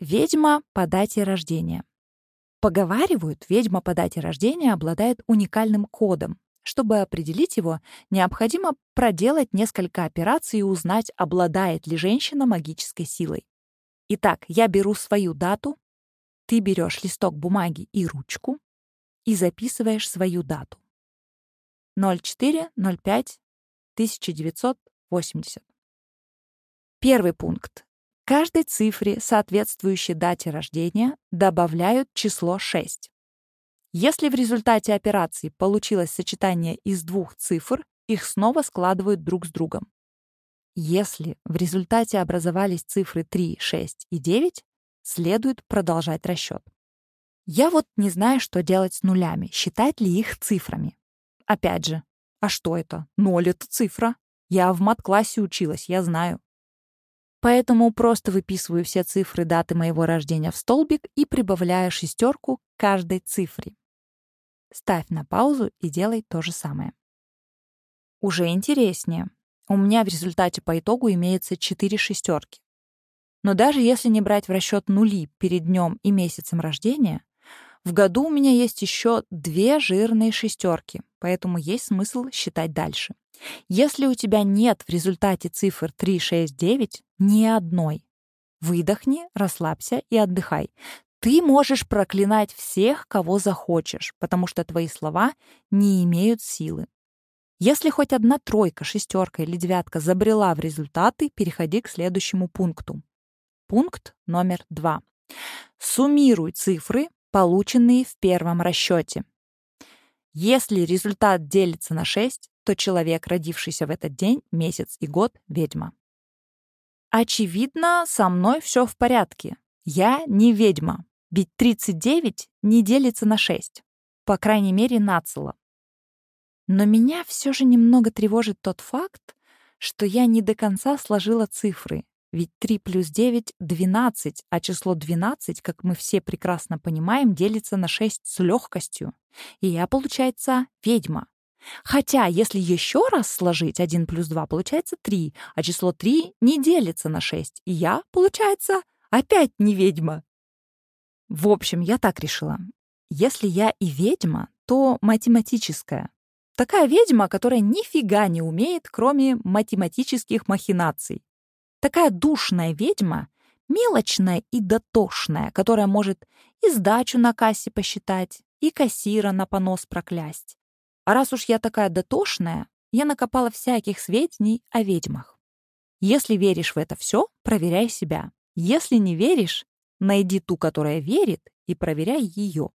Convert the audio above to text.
Ведьма по дате рождения. Поговаривают, ведьма по дате рождения обладает уникальным кодом. Чтобы определить его, необходимо проделать несколько операций и узнать, обладает ли женщина магической силой. Итак, я беру свою дату, ты берешь листок бумаги и ручку и записываешь свою дату. 04.05.1980. Первый пункт. Каждой цифре, соответствующей дате рождения, добавляют число 6. Если в результате операции получилось сочетание из двух цифр, их снова складывают друг с другом. Если в результате образовались цифры 3, 6 и 9, следует продолжать расчет. Я вот не знаю, что делать с нулями, считать ли их цифрами. Опять же, а что это? Ноль — это цифра. Я в мат-классе училась, я знаю. Поэтому просто выписываю все цифры даты моего рождения в столбик и прибавляю шестерку каждой цифре. Ставь на паузу и делай то же самое. Уже интереснее. У меня в результате по итогу имеется 4 шестерки. Но даже если не брать в расчет нули перед днем и месяцем рождения, в году у меня есть еще две жирные шестерки, поэтому есть смысл считать дальше. Если у тебя нет в результате цифр 3, 6, 9, ни одной. Выдохни, расслабься и отдыхай. Ты можешь проклинать всех, кого захочешь, потому что твои слова не имеют силы. Если хоть одна тройка, шестерка или девятка забрела в результаты, переходи к следующему пункту. Пункт номер два. Суммируй цифры, полученные в первом расчете. Если результат делится на 6, то человек, родившийся в этот день, месяц и год — ведьма. Очевидно, со мной все в порядке. Я не ведьма, ведь 39 не делится на 6. По крайней мере, нацело. Но меня все же немного тревожит тот факт, что я не до конца сложила цифры, ведь 3 плюс 9 — 12, а число 12, как мы все прекрасно понимаем, делится на 6 с легкостью. И я, получается, ведьма. Хотя, если еще раз сложить 1 плюс 2, получается 3, а число 3 не делится на 6, и я, получается, опять не ведьма. В общем, я так решила. Если я и ведьма, то математическая. Такая ведьма, которая нифига не умеет, кроме математических махинаций. Такая душная ведьма, мелочная и дотошная, которая может и сдачу на кассе посчитать, и кассира на понос проклясть. А раз уж я такая дотошная, я накопала всяких сведений о ведьмах. Если веришь в это все, проверяй себя. Если не веришь, найди ту, которая верит, и проверяй ее.